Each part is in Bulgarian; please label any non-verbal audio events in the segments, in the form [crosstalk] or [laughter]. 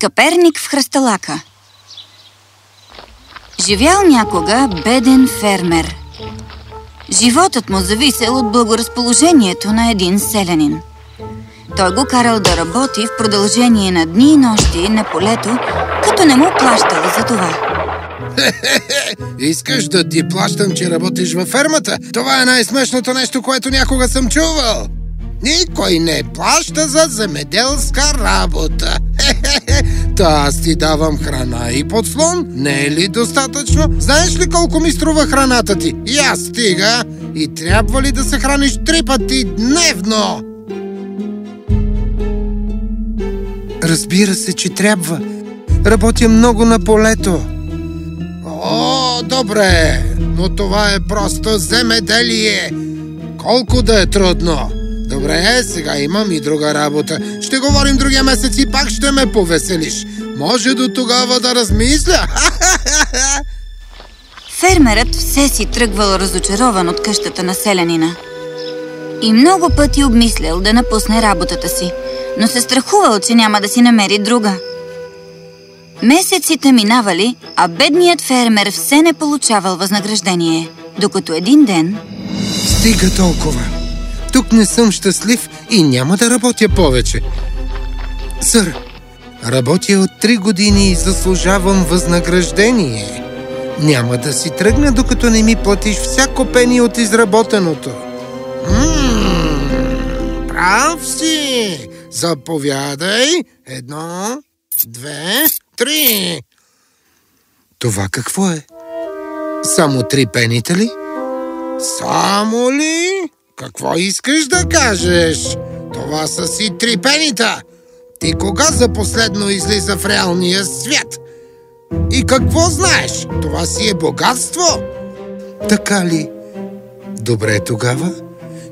Скъперник в хръсталака Живял някога беден фермер. Животът му зависел от благоразположението на един селянин. Той го карал да работи в продължение на дни и нощи на полето, като не му плащал за това. [laughs] Искаш да ти плащам, че работиш във фермата? Това е най-смешното нещо, което някога съм чувал. Никой не плаща за земеделска работа. [laughs] Та аз ти давам храна и подслон. Не е ли достатъчно? Знаеш ли колко ми струва храната ти? И аз стига. И трябва ли да се храниш три пъти дневно? Разбира се, че трябва. Работя много на полето. О, добре, но това е просто земеделие. Колко да е трудно. Добре, сега имам и друга работа. Ще говорим другия месец и пак ще ме повеселиш. Може до тогава да размисля. [laughs] Фермерът все си тръгвал разочарован от къщата на селянина. И много пъти обмислял да напусне работата си, но се страхувал, че няма да си намери друга. Месеците минавали, а бедният фермер все не получавал възнаграждение, докато един ден... Стига толкова! Тук не съм щастлив и няма да работя повече. Сър, работя от три години и заслужавам възнаграждение. Няма да си тръгна, докато не ми платиш всяко пени от изработеното. Ммм, прав си! Заповядай! Едно, две, три! Това какво е? Само три пенита ли? Само ли? Какво искаш да кажеш? Това са си три пенита! Ти кога за последно излиза в реалния свят? И какво знаеш? Това си е богатство! Така ли? Добре тогава.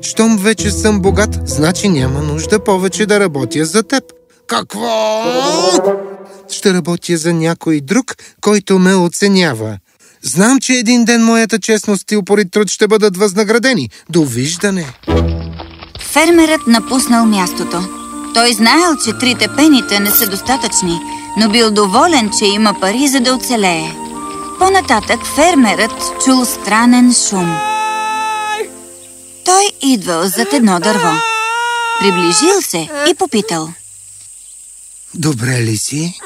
Щом вече съм богат, значи няма нужда повече да работя за теб. Какво? Ще работя за някой друг, който ме оценява. Знам, че един ден моята честност и упорит труд ще бъдат възнаградени. Довиждане! Фермерът напуснал мястото. Той знаел, че трите пенита не са достатъчни, но бил доволен, че има пари, за да оцелее. По-нататък фермерът чул странен шум. Той идвал зад едно дърво. Приближил се и попитал. Добре ли си?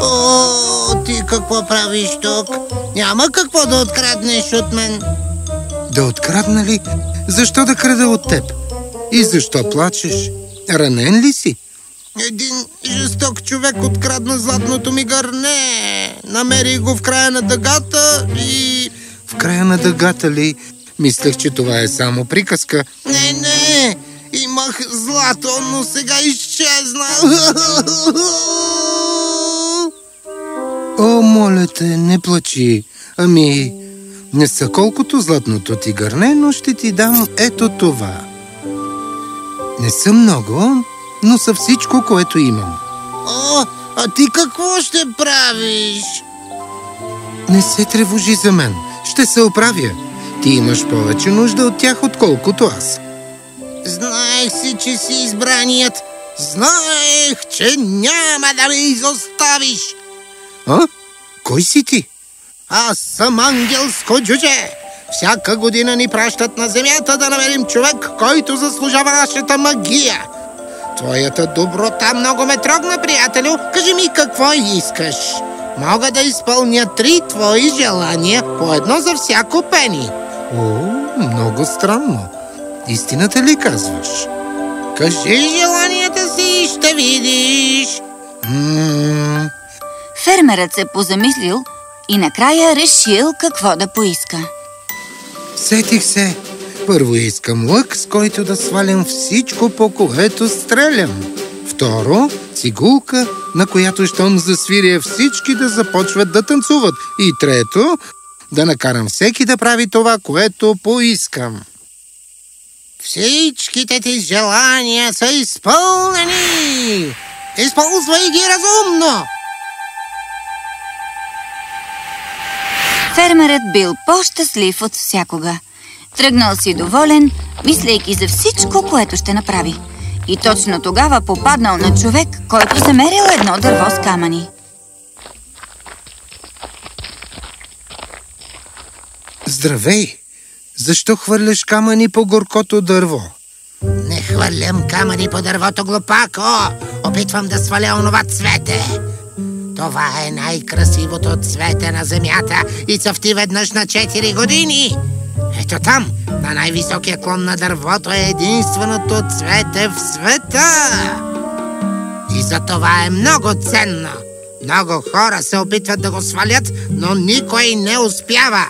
О, ти какво правиш тук? Няма какво да откраднеш от мен. Да открадна ли? Защо да крада от теб? И защо плачеш? Ранен ли си? Един жесток човек открадна златното ми гърне. Намери го в края на дъгата и... В края на дъгата ли? Мислех, че това е само приказка. Не, не! Имах злато, но сега изчезна. О, моля те, не плачи. Ами, не са колкото златното ти гърне, но ще ти дам ето това. Не са много, но са всичко, което имам. О, а ти какво ще правиш? Не се тревожи за мен. Ще се оправя. Ти имаш повече нужда от тях, отколкото аз. Знаех си, че си избраният. Знаех, че няма да ме изоставиш. А? Кой си ти? Аз съм ангелско джудже. Всяка година ни пращат на земята да намерим човек, който заслужава нашата магия. Твоята доброта много ме трогна, приятелю. Кажи ми какво искаш. Мога да изпълня три твои желания, по едно за всяко пени. О, много странно. Истината ли казваш? Кажи желанията си и ще видиш. М- Фермерът се позамислил и накрая решил какво да поиска. Сетих се. Първо искам лък, с който да свалям всичко, по което стрелям. Второ, цигулка, на която щом засвиря всички да започват да танцуват. И трето, да накарам всеки да прави това, което поискам. Всичките ти желания са изпълнени. Използвай ги разумно. Фермерът бил по-щастлив от всякога. Тръгнал си доволен, мислейки за всичко, което ще направи. И точно тогава попаднал на човек, който замерил едно дърво с камъни. Здравей! Защо хвърляш камъни по горкото дърво? Не хвърлям камъни по дървото, глупако! Опитвам да сваля онова цвете! Това е най-красивото цвете на земята и цъфти веднъж на 4 години! Ето там, на най-високия клон на дървото е единственото цвете в света! И за това е много ценно! Много хора се опитват да го свалят, но никой не успява!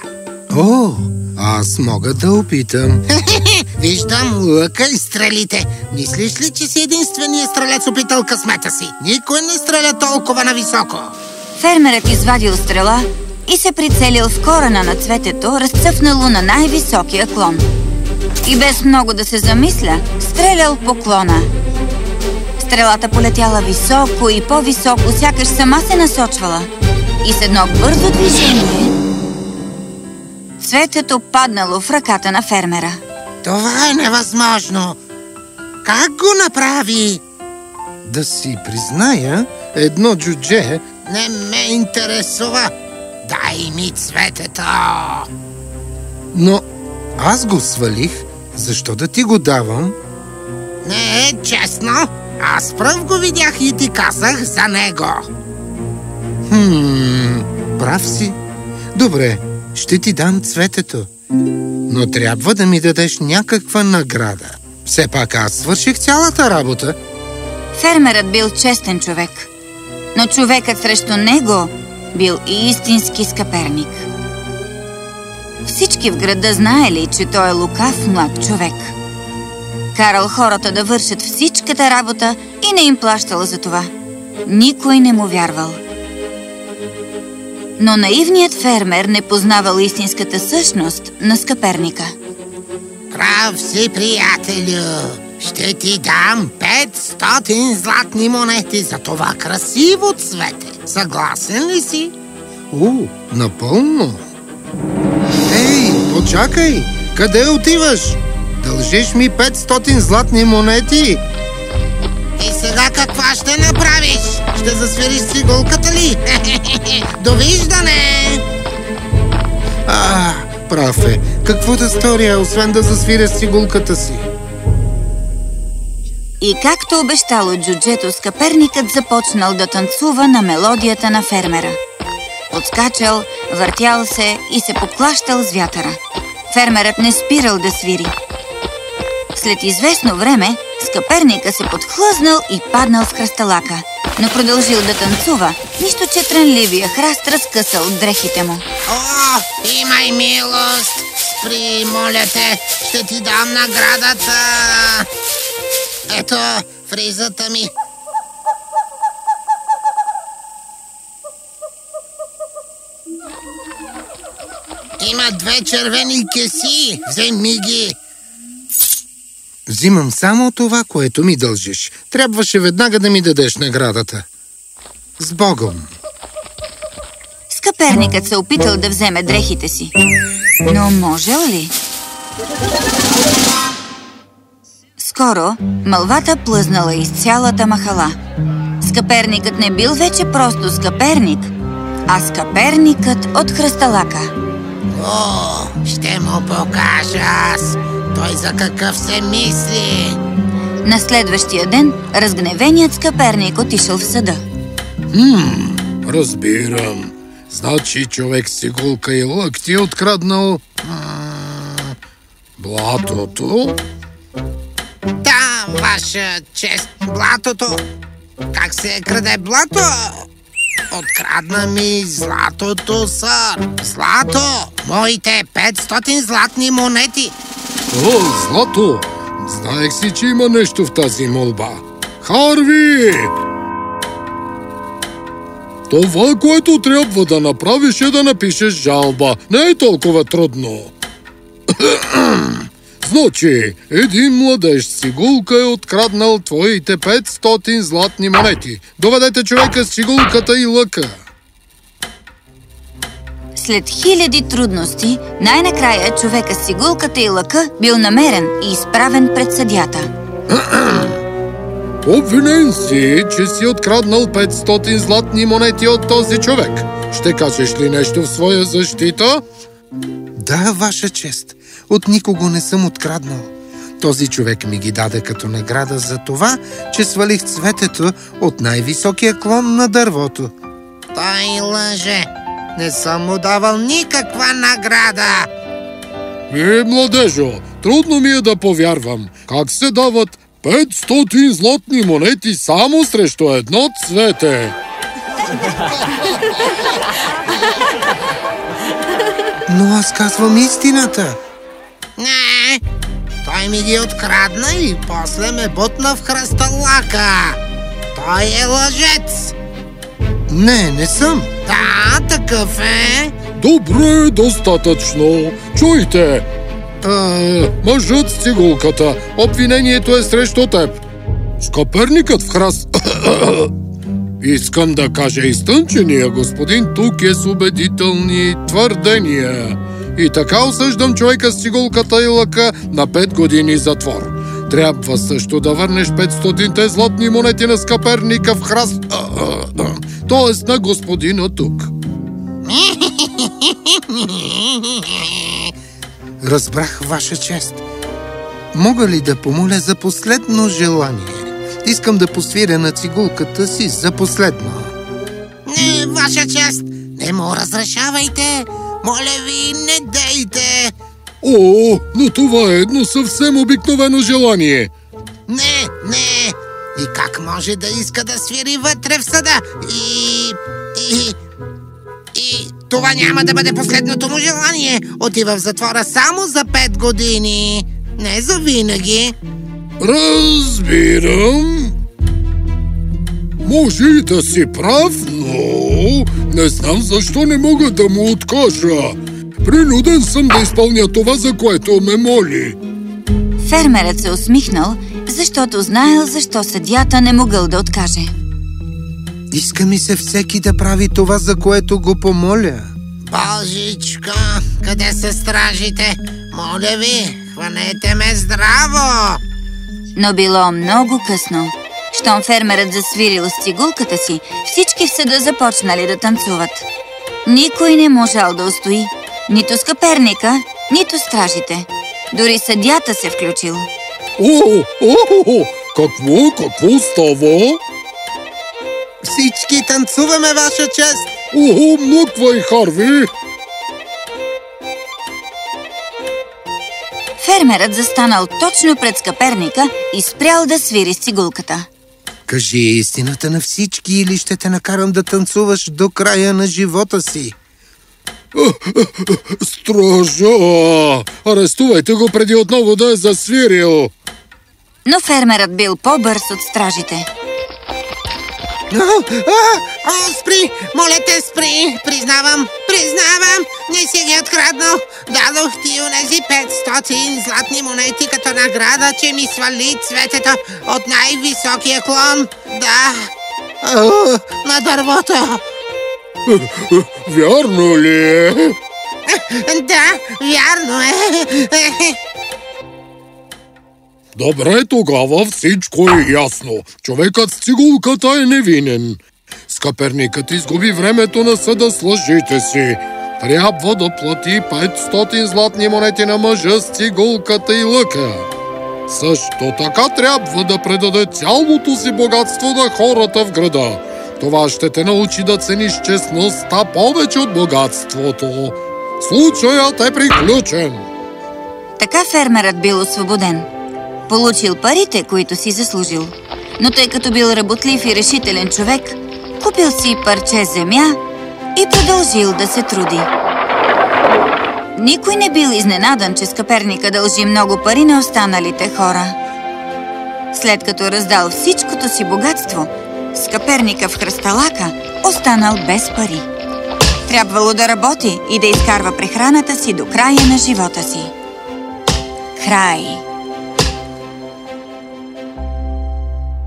О, аз мога да опитам. [laughs] Виждам лъка и стрелите. Мислиш ли, че си единственият стрелец опитал късмета си? Никой не стреля толкова нависоко. Фермерът извадил стрела и се прицелил в корена на цветето, разцъфнало на най-високия клон. И без много да се замисля, стрелял по клона. Стрелата полетяла високо и по-високо, сякаш сама се насочвала. И с едно бързо движение Цветето паднало в ръката на фермера. Това е невъзможно! Как го направи? Да си призная, едно джудже... Не ме интересува! Дай ми цветето! Но аз го свалих, защо да ти го давам? Не е честно! Аз пръв го видях и ти казах за него! Хм, прав си. Добре, ще ти дам цветето. Но трябва да ми дадеш някаква награда. Все пак аз свърших цялата работа. Фермерът бил честен човек, но човекът срещу него бил истински скъперник. Всички в града знаели, че той е лукав млад човек. Карал хората да вършат всичката работа и не им плащал за това. Никой не му вярвал. Но наивният фермер не познавал истинската същност на скъперника. Прав си, приятелю! Ще ти дам 500 златни монети за това красиво цвете. Съгласен ли си? О, напълно. Ей, почакай! Къде отиваш? Дължиш ми 500 златни монети? И сега каква ще направиш? Ще засвириш цигулката ли? [laughs] Довиждане! А, прав е. Какво да сторя, освен да засвиря цигулката си? И както обещало джуджето, скъперникът започнал да танцува на мелодията на фермера. Подскачал, въртял се и се поклащал с вятъра. Фермерът не спирал да свири. След известно време, скъперника се подхлъзнал и паднал в хръсталака, но продължил да танцува, нищо че трънливия храст разкъсал дрехите му. О, имай милост! Спри, моля те, ще ти дам наградата! Ето, фризата ми. Има две червени кеси. Вземи ги. Взимам само това, което ми дължиш. Трябваше веднага да ми дадеш наградата. С Богом! Скъперникът се опитал да вземе дрехите си. Но можел ли? Скоро мълвата плъзнала из цялата махала. Скъперникът не бил вече просто скъперник, а скъперникът от хръсталака. О, ще му покажа аз. Той за какъв се мисли? На следващия ден разгневеният скъперник отишъл в съда. Хм, разбирам. Значи човек с цигулка и лък ти е откраднал... Блатото? Да, ваша чест, блатото. Как се краде блато? Открадна ми златото, сър. Злато! Моите 500 златни монети. О, злато! Знаех си, че има нещо в тази молба. Харви! Това, което трябва да направиш е да напишеш жалба. Не е толкова трудно. [clears throat] Значи, един младеж с цигулка е откраднал твоите 500 златни монети. Доведете човека с цигулката и лъка. След хиляди трудности, най-накрая човека с цигулката и лъка бил намерен и изправен пред съдята. [clears throat] Обвинен си, че си откраднал 500 златни монети от този човек. Ще кажеш ли нещо в своя защита? Да, ваша чест. От никого не съм откраднал. Този човек ми ги даде като награда за това, че свалих цветето от най-високия клон на дървото. Той лъже. Не съм му давал никаква награда. Е, младежо, трудно ми е да повярвам. Как се дават 500 златни монети само срещу едно цвете? Но аз казвам истината. Не, той ми ги открадна и после ме бутна в хръсталака. Той е лъжец. Не, не съм. Да, такъв е. Добре, достатъчно. Чуйте! А, мъжът с цигулката. Обвинението е срещу теб. Скъперникът в храст... [coughs] Искам да кажа изтънчения господин тук е с убедителни твърдения. И така осъждам човека с цигулката и лъка на 5 години затвор. Трябва също да върнеш 500-те златни монети на скъперника в храст... [coughs] Тоест на господина тук. Разбрах ваша чест. Мога ли да помоля за последно желание? Искам да посвиря на цигулката си за последно. Не, ваша чест, не му разрешавайте. Моля ви, не дейте. О, но това е едно съвсем обикновено желание. И как може да иска да свири вътре в съда? И... И... И... Това няма да бъде последното му желание. Отива в затвора само за пет години. Не за винаги. Разбирам. Може и да си прав, но не знам защо не мога да му откажа. Принуден съм да изпълня това, за което ме моли. Фермерът се усмихнал, защото знаел защо съдята не могъл да откаже. Иска ми се всеки да прави това, за което го помоля. Божичко, къде са стражите? Моля ви, хванете ме здраво! Но било много късно. Щом фермерът засвирил с цигулката си, всички в съда започнали да танцуват. Никой не можал да устои. Нито скъперника, нито стражите. Дори съдята се включил. О, о, о, какво, какво става? Всички танцуваме, ваша чест! О, млъквай, Харви! Фермерът застанал точно пред скъперника и спрял да свири с цигулката. Кажи истината на всички или ще те накарам да танцуваш до края на живота си. Стража! Арестувайте го преди отново да е засвирил! Но фермерът бил по-бърз от стражите. А, а, а, спри! Моля те, спри! Признавам, признавам! Не си ги откраднал! Дадох ти унези 500 златни монети като награда, че ми свали цветето от най-високия клон. Да, а, на дървото. Вярно ли е? Да, вярно е. Добре, тогава всичко е ясно. Човекът с цигулката е невинен. Скъперникът изгуби времето на съда с лъжите си. Трябва да плати 500 златни монети на мъжа с цигулката и лъка. Също така трябва да предаде цялото си богатство на хората в града. Това ще те научи да цениш честността повече от богатството. Случаят е приключен. Така фермерът бил освободен. Получил парите, които си заслужил. Но тъй като бил работлив и решителен човек, купил си парче земя и продължил да се труди. Никой не бил изненадан, че скъперника дължи много пари на останалите хора. След като раздал всичкото си богатство, скъперника в хръсталака останал без пари. Трябвало да работи и да изкарва прехраната си до края на живота си. Край!